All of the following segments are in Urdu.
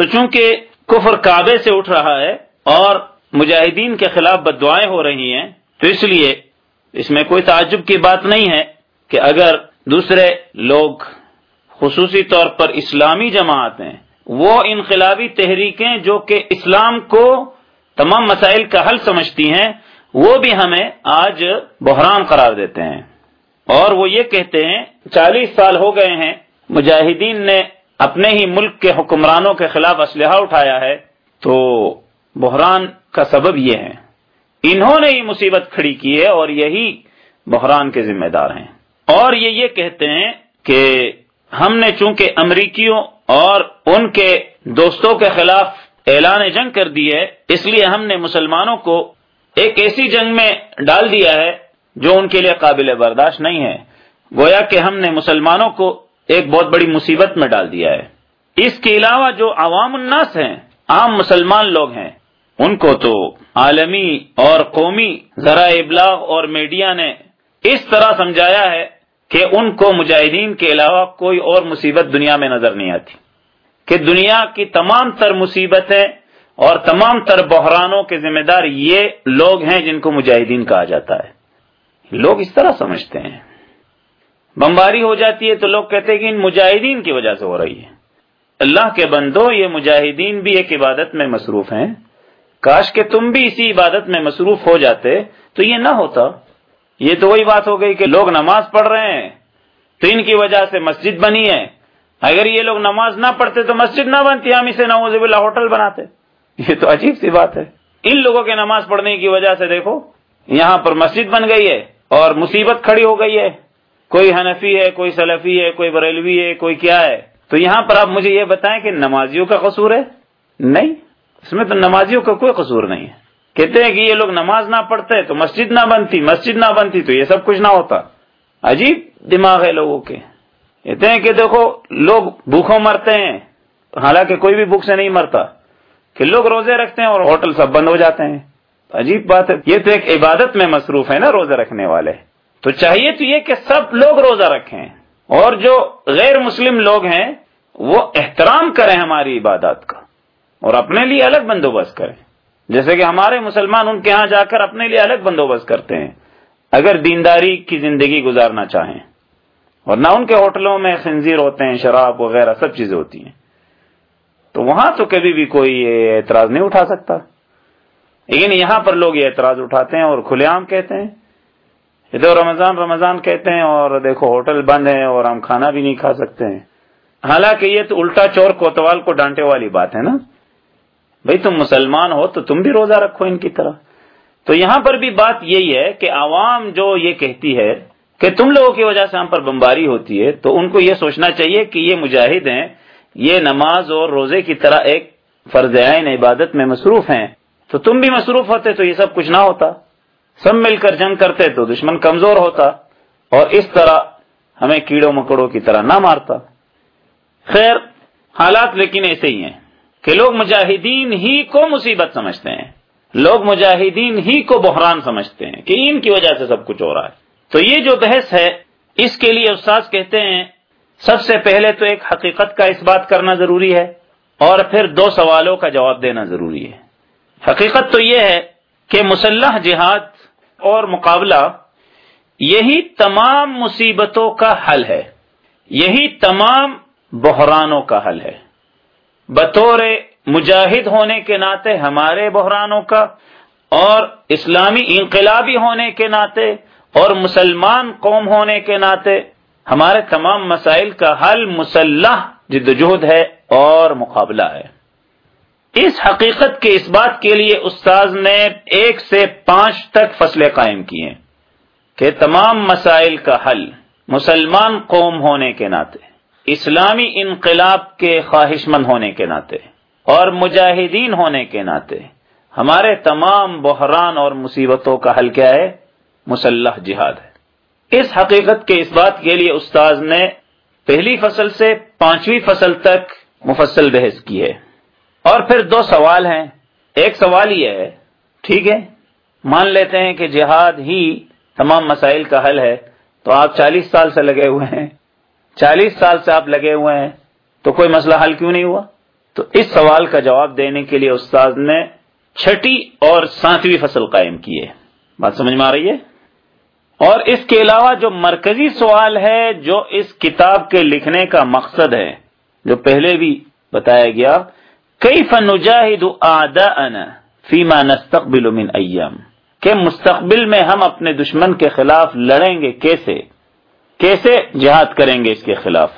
تو چونکہ کفر کعبے سے اٹھ رہا ہے اور مجاہدین کے خلاف بدوائیں ہو رہی ہیں، تو اس لیے اس میں کوئی تعجب کی بات نہیں ہے کہ اگر دوسرے لوگ خصوصی طور پر اسلامی جماعت ہیں، وہ انقلابی تحریکیں جو کہ اسلام کو تمام مسائل کا حل سمجھتی ہیں، وہ بھی ہمیں آج بحران قرار دیتے ہیں۔ اور وہ یہ کہتے ہیں، چالیس سال ہو گئے ہیں، مجاہدین نے اپنے ہی ملک کے حکمرانوں کے خلاف اسلحہ اٹھایا ہے، تو بحران کا سبب یہ ہے۔ انہوں نے ہی مصیبت کھڑی کی ہے اور یہی بحران کے ذمہ دار ہیں۔ اور یہ یہ کہتے ہیں کہ ہم نے چونکہ امریکیوں اور ان کے دوستوں کے خلاف اعلان جنگ کر دی ہے، اس لیے ہم نے مسلمانوں کو ایک ایسی جنگ میں ڈال دیا ہے جو ان کے لیے قابل برداشت نہیں ہے۔ گویا کہ ہم نے مسلمانوں کو ایک بہت بڑی مصیبت میں ڈال دیا ہے۔ اس کے علاوہ جو عوام الناس ہیں، عام مسلمان لوگ ہیں، ان کو تو عالمی اور قومی ذرائع ابلاغ اور میڈیا نے اس طرح سمجھایا ہے کہ ان کو مجاہدین کے علاوہ کوئی اور مصیبت دنیا میں نظر نہیں آتی۔ کہ دنیا کی تمام تر مصیبتیں اور تمام تر بحرانوں کے ذمہ دار یہ لوگ ہیں جن کو مجاہدین کہا جاتا ہے۔ لوگ اس طرح سمجھتے ہیں۔ بمباری ہو جاتی ہے تو لوگ کہتے ہیں کہ ان مجاہدین کی وجہ سے ہو رہی ہے۔ اللہ کے بندو یہ مجاہدین بھی ایک عبادت میں مصروف ہیں۔ کاش کہ تم بھی اسی عبادت میں مصروف ہو جاتے، تو یہ نہ ہوتا۔ یہ تو وہی بات ہو گئی کہ لوگ نماز پڑھ رہے ہیں، تو ان کی وجہ سے مسجد بنی ہے۔ اگر یہ لوگ نماز نہ پڑھتے تو مسجد نہ بنتی، ہم اسے نوز باللہ ہوٹل بناتے۔ یہ تو عجیب سی بات ہے۔ ان لوگوں کے نماز پڑھنے کی وجہ سے دیکھو، یہاں پر مسجد بن گئی ہے اور مصیبت کھڑی ہو گئی ہے۔ کوئی حنفی ہے، کوئی سلفی ہے، کوئی بریلوی ہے، کوئی کیا ہے؟ تو یہاں پر آپ مجھے یہ بتائیں کہ نمازیوں کا قصور ہے؟ نہیں، اس میں تو نمازیوں کا کوئی قصور نہیں ہے۔ کہتے ہیں کہ یہ لوگ نماز نہ پڑھتے تو مسجد نہ بنتی، مسجد نہ بنتی تو یہ سب کچھ نہ ہوتا۔ عجیب دماغ ہے لوگوں کے۔ کہتے ہیں کہ دیکھو، لوگ بھوکوں مرتے ہیں۔ حالانکہ کوئی بھی بھوک سے نہیں مرتا۔ کہ لوگ روزے رکھتے ہیں اور ہوٹل سب بند ہو جاتے ہیں۔ عجیب بات ہے۔ یہ تو ایک عبادت میں مصروف ہے نا، روزے رکھنے والے۔ تو چاہیے تو یہ کہ سب لوگ روزہ رکھیں اور جو غیر مسلم لوگ ہیں وہ احترام کریں ہماری عبادات کا اور اپنے لیے الگ بندوبست کریں۔ جیسے کہ ہمارے مسلمان ان کے ہاں جا کر اپنے لیے الگ بندوبست کرتے ہیں، اگر دینداری کی زندگی گزارنا چاہیں۔ اور نہ ان کے ہوٹلوں میں خنزیر ہوتے ہیں، شراب وغیرہ سب چیزیں ہوتی ہیں۔ تو وہاں تو کبھی بھی کوئی اعتراض نہیں اٹھا سکتا۔ لیکن یہاں پر لوگ یہ اعتراض اٹھاتے ہیں اور کھلے عام کہتے ہیں۔ یہ تو رمضان رمضان کہتے ہیں اور دیکھو ہوٹل بند ہے اور ہم کھانا بھی نہیں کھا سکتے ہیں۔ حالانکہ یہ تو الٹا چور کوتوال کو ڈانٹے والی بات ہے نا۔ بھئی تم مسلمان ہو تو تم بھی روزہ رکھو ان کی طرح۔ تو یہاں پر بھی بات یہی ہے کہ عوام جو یہ کہتی ہے کہ تم لوگوں کی وجہ سے ہم پر بمباری ہوتی ہے تو ان کو یہ سوچنا چاہیے کہ یہ مجاہد ہیں، یہ نماز اور روزے کی طرح ایک فرض عین عبادت میں مصروف ہیں۔ تو تم بھی مصروف ہوتے تو یہ سب کچھ نہ ہوتا۔ سب مل کر جنگ کرتے تو دشمن کمزور ہوتا اور اس طرح ہمیں کیڑوں مکڑوں کی طرح نہ مارتا۔ خیر، حالات لیکن ایسے ہی ہیں کہ لوگ مجاہدین ہی کو مصیبت سمجھتے ہیں، لوگ مجاہدین ہی کو بحران سمجھتے ہیں کہ ان کی وجہ سے سب کچھ ہو رہا ہے۔ تو یہ جو بحث ہے، اس کے لیے استاذ کہتے ہیں، سب سے پہلے تو ایک حقیقت کا اس بات کرنا ضروری ہے اور پھر دو سوالوں کا جواب دینا ضروری ہے۔ حقیقت تو یہ ہے کہ مسلح جہاد اور مقابلہ یہی تمام مصیبتوں کا حل ہے، یہی تمام بحرانوں کا حل ہے۔ بطور مجاہد ہونے کے ناطے ہمارے بحرانوں کا اور اسلامی انقلابی ہونے کے ناطے اور مسلمان قوم ہونے کے ناطے ہمارے تمام مسائل کا حل مسلح جدوجہد ہے اور مقابلہ ہے۔ اس حقیقت کے اس بات کے لیے استاذ نے ایک سے پانچ تک فصلیں قائم کی ہیں کہ تمام مسائل کا حل مسلمان قوم ہونے کے ناطے، اسلامی انقلاب کے خواہش مند ہونے کے ناطے، اور مجاہدین ہونے کے ناطے، ہمارے تمام بحران اور مصیبتوں کا حل کیا ہے؟ مسلح جہاد ہے۔ اس حقیقت کے اس بات کے لیے استاذ نے پہلی فصل سے پانچویں فصل تک مفصل بحث کی ہے۔ اور پھر دو سوال ہیں۔ ایک سوال یہ ہے، ٹھیک ہے، مان لیتے ہیں کہ جہاد ہی تمام مسائل کا حل ہے، تو آپ چالیس سال سے لگے ہوئے ہیں۔ چالیس سال سے آپ لگے ہوئے ہیں، تو کوئی مسئلہ حل کیوں نہیں ہوا؟ تو اس سوال کا جواب دینے کے لیے استاد نے چھٹی اور ساتویں فصل قائم کی ہے۔ بات سمجھ میں آ رہی ہے؟ اور اس کے علاوہ جو مرکزی سوال ہے، جو اس کتاب کے لکھنے کا مقصد ہے، جو پہلے بھی بتایا گیا کئی فنجاہد فیما نستقبل من ایام کہ مستقبل میں ہم اپنے دشمن کے خلاف لڑیں گے کیسے؟ کیسے جہاد کریں گے اس کے خلاف؟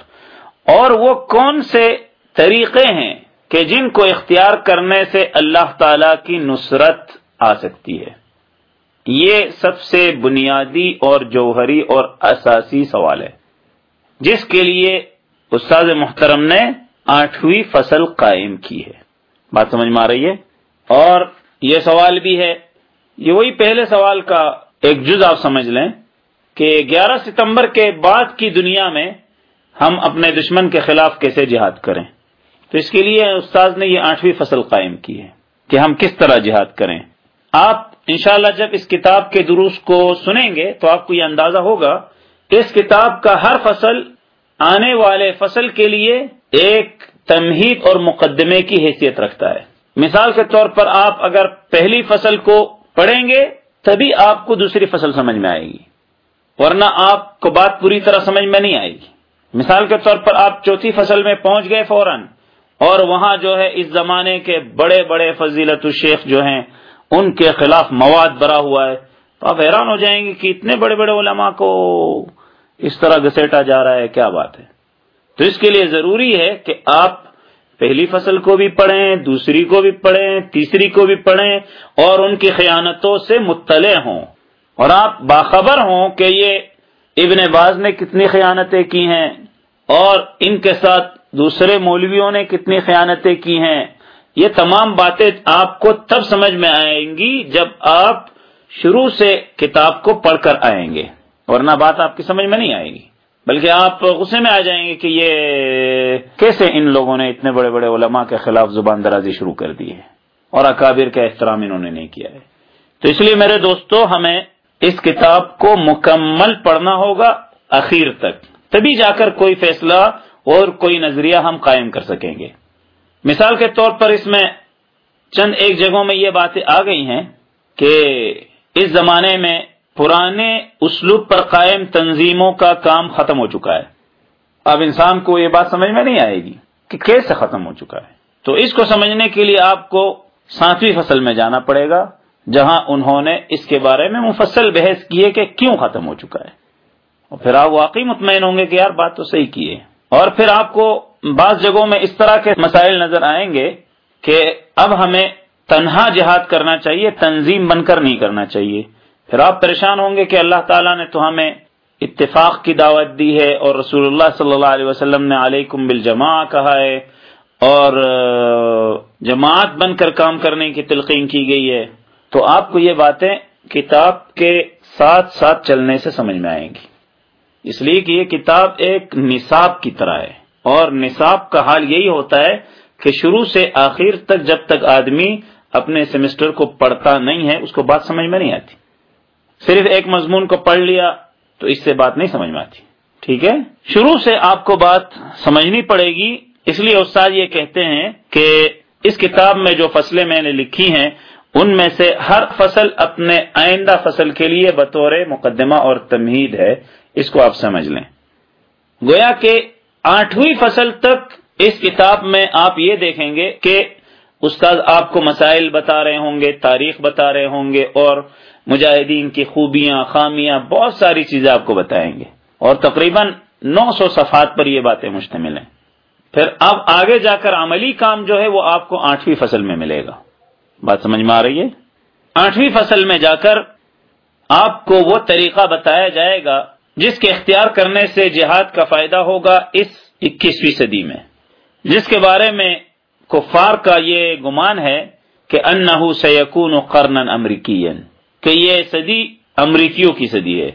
اور وہ کون سے طریقے ہیں کہ جن کو اختیار کرنے سے اللہ تعالی کی نصرت آ سکتی ہے؟ یہ سب سے بنیادی اور جوہری اور اساسی سوال ہے۔ جس کے لیے استاد محترم نے آٹھویں فصل قائم کی ہے۔ بات سمجھ میں آ رہی ہے؟ اور یہ سوال بھی ہے، یہ وہی پہلے سوال کا ایک جز آپ سمجھ لیں کہ گیارہ ستمبر کے بعد کی دنیا میں ہم اپنے دشمن کے خلاف کیسے جہاد کریں۔ تو اس کے لیے استاذ نے یہ آٹھویں فصل قائم کی ہے کہ ہم کس طرح جہاد کریں۔ آپ انشاءاللہ جب اس کتاب کے دروس کو سنیں گے تو آپ کو یہ اندازہ ہوگا، اس کتاب کا ہر فصل آنے والے فصل کے لیے ایک تمہید اور مقدمے کی حیثیت رکھتا ہے۔ مثال کے طور پر آپ اگر پہلی فصل کو پڑھیں گے، تبھی آپ کو دوسری فصل سمجھ میں آئے گی۔ ورنہ آپ کو بات پوری طرح سمجھ میں نہیں آئے گی۔ مثال کے طور پر آپ چوتھی فصل میں پہنچ گئے فوراً، اور وہاں جو ہے اس زمانے کے بڑے بڑے فضیلت الشیخ جو ہیں، ان کے خلاف مواد بھرا ہوا ہے۔ تو آپ حیران ہو جائیں گے کہ اتنے بڑے بڑے علماء کو اس طرح گسیٹا جا رہا ہے، کیا بات ہے؟ تو اس کے لیے ضروری ہے کہ آپ پہلی فصل کو بھی پڑھیں، دوسری کو بھی پڑھیں، تیسری کو بھی پڑھیں اور ان کی خیانتوں سے مطلع ہوں۔ اور آپ باخبر ہوں کہ یہ ابن باز نے کتنی خیانتیں کی ہیں اور ان کے ساتھ دوسرے مولویوں نے کتنی خیانتیں کی ہیں۔ یہ تمام باتیں آپ کو تب سمجھ میں آئیں گی جب آپ شروع سے کتاب کو پڑھ کر آئیں گے۔ ورنہ بات آپ کی سمجھ میں نہیں آئے گی۔ بلکہ آپ غصے میں آ جائیں گے کہ یہ کیسے ان لوگوں نے اتنے بڑے بڑے علماء کے خلاف زبان درازی شروع کر دی ہے اور اکابر کا احترام انہوں نے نہیں کیا ہے۔ تو اس لیے میرے دوستو، ہمیں اس کتاب کو مکمل پڑھنا ہوگا اخیر تک۔ تبھی جا کر کوئی فیصلہ اور کوئی نظریہ ہم قائم کر سکیں گے۔ مثال کے طور پر اس میں چند ایک جگہوں میں یہ باتیں آ گئی ہیں کہ اس زمانے میں پرانے اسلوب پر قائم تنظیموں کا کام ختم ہو چکا ہے۔ اب انسان کو یہ بات سمجھ میں نہیں آئے گی کہ کیسے ختم ہو چکا ہے۔ تو اس کو سمجھنے کے لیے آپ کو ساتویں فصل میں جانا پڑے گا، جہاں انہوں نے اس کے بارے میں مفصل بحث کی ہے کہ کیوں ختم ہو چکا ہے۔ اور پھر آپ واقعی مطمئن ہوں گے کہ یار بات تو صحیح کی ہے۔ اور پھر آپ کو بعض جگہوں میں اس طرح کے مسائل نظر آئیں گے کہ اب ہمیں تنہا جہاد کرنا چاہیے، تنظیم بن کر نہیں کرنا چاہیے۔ پھر آپ پریشان ہوں گے کہ اللہ تعالیٰ نے تو ہمیں اتفاق کی دعوت دی ہے اور رسول اللہ صلی اللہ علیہ وسلم نے علیکم بالجماع کہا ہے اور جماعت بن کر کام کرنے کی تلقین کی گئی ہے۔ تو آپ کو یہ باتیں کتاب کے ساتھ ساتھ چلنے سے سمجھ میں آئیں گی۔ اس لیے کہ یہ کتاب ایک نصاب کی طرح ہے۔ اور نصاب کا حال یہی ہوتا ہے کہ شروع سے آخر تک جب تک آدمی اپنے سیمسٹر کو پڑھتا نہیں ہے، اس کو بات سمجھ میں نہیں آتی۔ صرف ایک مضمون کو پڑھ لیا تو اس سے بات نہیں سمجھ میں آتی۔ ٹھیک ہے؟ شروع سے آپ کو بات سمجھنی پڑے گی۔ اس لیے استاد یہ کہتے ہیں کہ اس کتاب میں جو فصلیں میں نے لکھی ہیں، ان میں سے ہر فصل اپنے آئندہ فصل کے لیے بطور مقدمہ اور تمہید ہے۔ اس کو آپ سمجھ لیں۔ گویا کہ آٹھویں فصل تک اس کتاب میں آپ یہ دیکھیں گے کہ استاد آپ کو مسائل بتا رہے ہوں گے، تاریخ بتا رہے ہوں گے اور مجاہدین کی خوبیاں، خامیاں، بہت ساری چیزیں آپ کو بتائیں گے۔ اور تقریباً نو سو صفحات پر یہ باتیں مشتمل ہیں۔ پھر اب آگے جا کر عملی کام جو ہے وہ آپ کو آٹھویں فصل میں ملے گا۔ بات سمجھ میں آ رہی ہے؟ آٹھویں فصل میں جا کر آپ کو وہ طریقہ بتایا جائے گا جس کے اختیار کرنے سے جہاد کا فائدہ ہوگا اس اکیسویں صدی میں۔ جس کے بارے میں کفار کا یہ گمان ہے کہ انہو سیکون قرنن امریکین کہ یہ صدی امریکیوں کی صدی ہے۔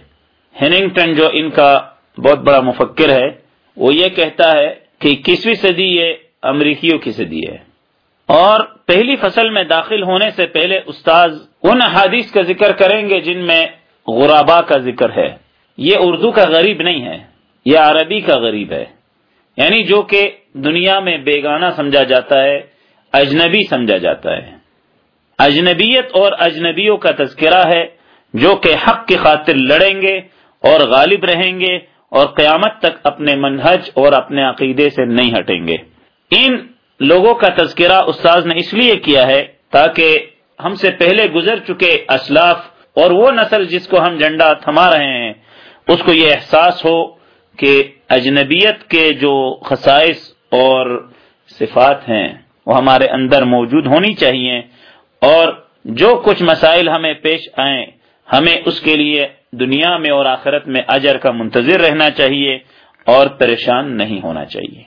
ہیننگٹن جو ان کا بہت بڑا مفکر ہے، وہ یہ کہتا ہے کہ اکیسویں صدی یہ امریکیوں کی صدی ہے۔ اور پہلی فصل میں داخل ہونے سے پہلے استاذ ان حادیث کا ذکر کریں گے جن میں غرابا کا ذکر ہے۔ یہ اردو کا غریب نہیں ہے، یہ عربی کا غریب ہے۔ یعنی جو کہ دنیا میں بیگانہ سمجھا جاتا ہے، اجنبی سمجھا جاتا ہے۔ اجنبیت اور اجنبیوں کا تذکرہ ہے جو کہ حق کی خاطر لڑیں گے اور غالب رہیں گے اور قیامت تک اپنے منہج اور اپنے عقیدے سے نہیں ہٹیں گے۔ ان لوگوں کا تذکرہ استاذ نے اس لیے کیا ہے تاکہ ہم سے پہلے گزر چکے اسلاف اور وہ نسل جس کو ہم جھنڈا تھما رہے ہیں، اس کو یہ احساس ہو کہ اجنبیت کے جو خصائص اور صفات ہیں وہ ہمارے اندر موجود ہونی چاہیے۔ اور جو کچھ مسائل ہمیں پیش آئیں، ہمیں اس کے لیے دنیا میں اور آخرت میں اجر کا منتظر رہنا چاہیے اور پریشان نہیں ہونا چاہیے۔